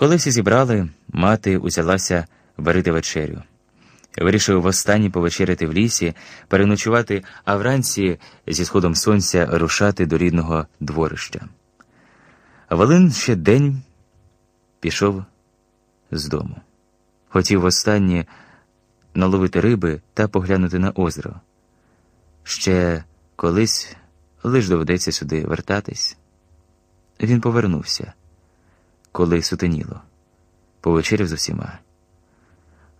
Коли всі зібрали, мати узялася варити вечерю. Вирішив востаннє повечеряти в лісі, переночувати, а вранці зі сходом сонця рушати до рідного дворища. Валин ще день пішов з дому. Хотів востаннє наловити риби та поглянути на озеро. Ще колись лиш доведеться сюди вертатись. Він повернувся, коли сутеніло, повечеряв з усіма.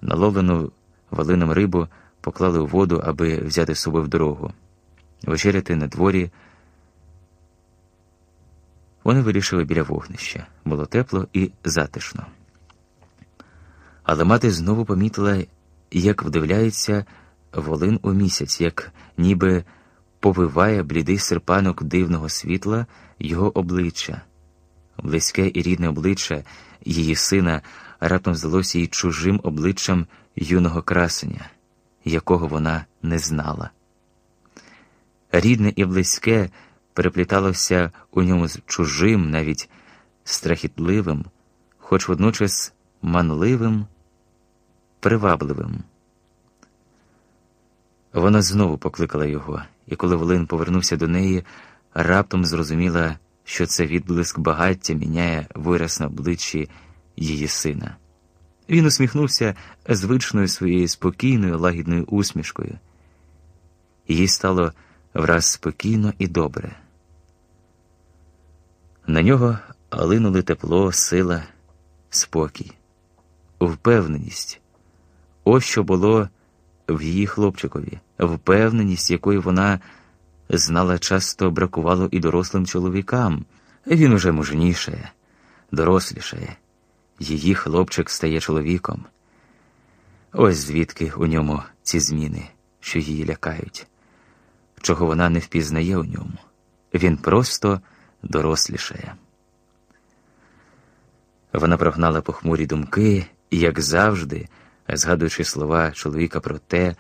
Наловлену валином рибу поклали у воду, аби взяти з собою в дорогу. Вечеряти на дворі. Вони вирішили біля вогнища. Було тепло і затишно. Але мати знову помітила, як вдивляється волин у місяць, як ніби повиває блідий серпанок дивного світла його обличчя. Близьке і рідне обличчя її сина раптом здалося їй чужим обличчям юного красення, якого вона не знала. Рідне і близьке перепліталося у ньому з чужим, навіть страхітливим, хоч водночас манливим, привабливим. Вона знову покликала його, і коли Волин повернувся до неї, раптом зрозуміла, що це відблиск багаття міняє вираз на обличчі її сина. Він усміхнувся звичною своєю спокійною, лагідною усмішкою. Їй стало враз спокійно і добре. На нього линули тепло, сила, спокій, впевненість. Ось що було в її хлопчикові, впевненість, якої вона знала, часто бракувало і дорослим чоловікам. Він уже мужнішає, дорослішає. Її хлопчик стає чоловіком. Ось звідки у ньому ці зміни, що її лякають, чого вона не впізнає у ньому. Він просто дорослішає. Вона прогнала похмурі думки і, як завжди, згадуючи слова чоловіка про те,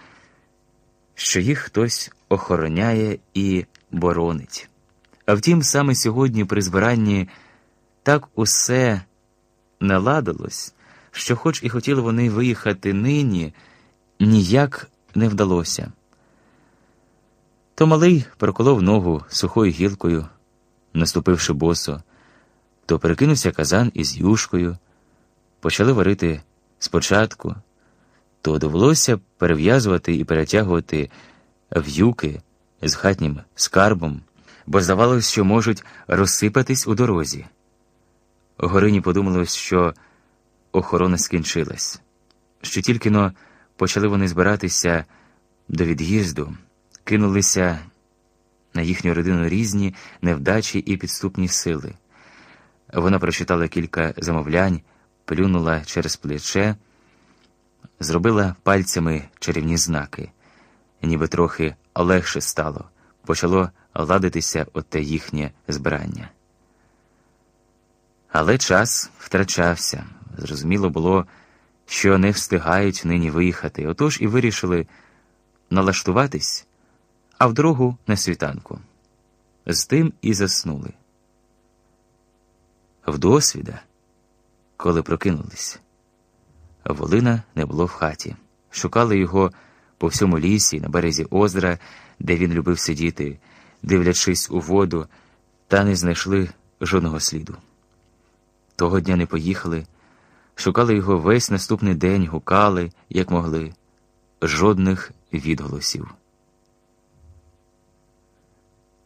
що їх хтось охороняє і боронить. А втім, саме сьогодні при збиранні так усе наладилось, що, хоч і хотіли вони виїхати нині, ніяк не вдалося. То малий проколов ногу сухою гілкою, наступивши босо, то перекинувся казан із юшкою, почали варити спочатку, то довелося перев'язувати і перетягувати в'юки з хатнім скарбом, бо здавалось, що можуть розсипатись у дорозі. Горині подумалось, що охорона скінчилась, що тільки но почали вони збиратися до від'їзду, кинулися на їхню родину різні невдачі і підступні сили. Вона прочитала кілька замовлянь, плюнула через плече, зробила пальцями чарівні знаки, ніби трохи легше стало, почало ладитися оте їхнє збирання. Але час втрачався. Зрозуміло було, що не встигають нині виїхати, отож і вирішили налаштуватись, а в дорогу на світанку. З тим і заснули. Вдосвіда, коли прокинулись, Волина не було в хаті. Шукали його по всьому лісі, на березі озера, де він любив сидіти, дивлячись у воду, та не знайшли жодного сліду. Того дня не поїхали, шукали його весь наступний день, гукали, як могли, жодних відголосів.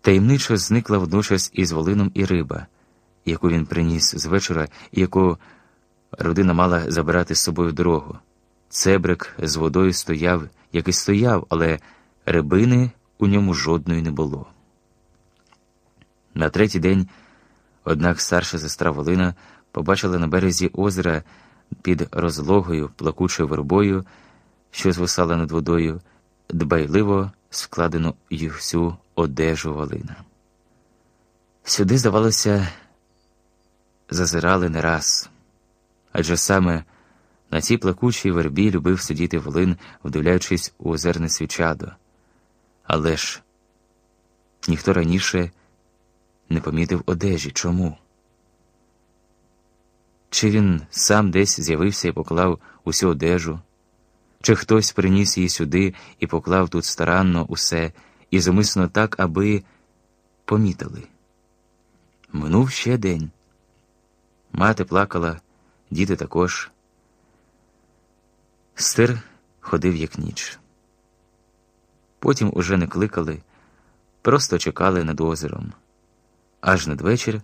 Таємничо зникла водночас із волином і риба, яку він приніс з вечора і яку родина мала забирати з собою дорогу. Цебрик з водою стояв, як і стояв, але рибини у ньому жодної не було. На третій день, однак старша сестра Волина побачила на березі озера під розлогою плакучою вербою, що звисала над водою, дбайливо складену їх всю одежу Волина. Сюди, здавалося, зазирали не раз, адже саме на цій плакучій вербі любив сидіти Волин, вдивляючись у озерне свічадо. Але ж ніхто раніше не помітив одежі. Чому? Чи він сам десь з'явився і поклав усю одежу, чи хтось приніс її сюди і поклав тут старанно усе, і зумисно так, аби помітили. Минув ще день. Мати плакала, діти також. Стир ходив, як ніч. Потім уже не кликали, просто чекали над озером. Аж надвечір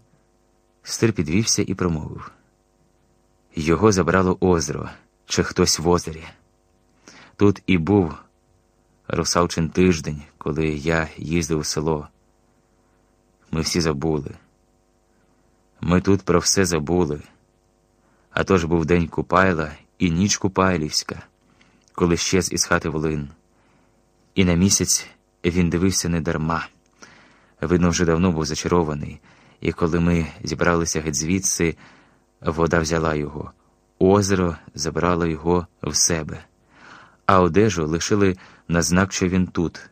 стир підвівся і промовив його забрало озеро, чи хтось в озері. Тут і був русалчин тиждень, коли я їздив у село. Ми всі забули. Ми тут про все забули. А то ж був день Купайла і ніч Купайлівська, коли щез із хати волин. І на місяць він дивився не дарма. Видно, вже давно був зачарований, і коли ми зібралися геть звідси, вода взяла його, озеро забрало його в себе, а одежу лишили на знак, що він тут.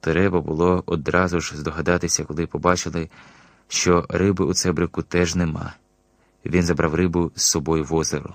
Треба було одразу ж здогадатися, коли побачили, що риби у цебрику теж нема. Він забрав рибу з собою в озеро.